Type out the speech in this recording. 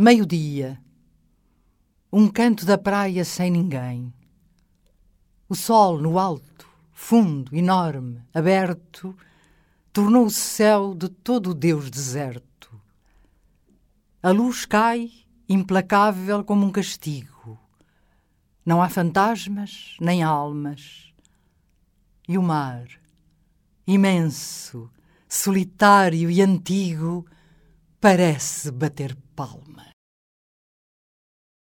Meio-dia. Um canto da praia sem ninguém. O sol no alto, fundo, enorme, aberto, tornou o céu de todo o Deus deserto. A luz cai, implacável como um castigo. Não há fantasmas nem almas. E o mar, imenso, solitário e antigo, parece bater palmas.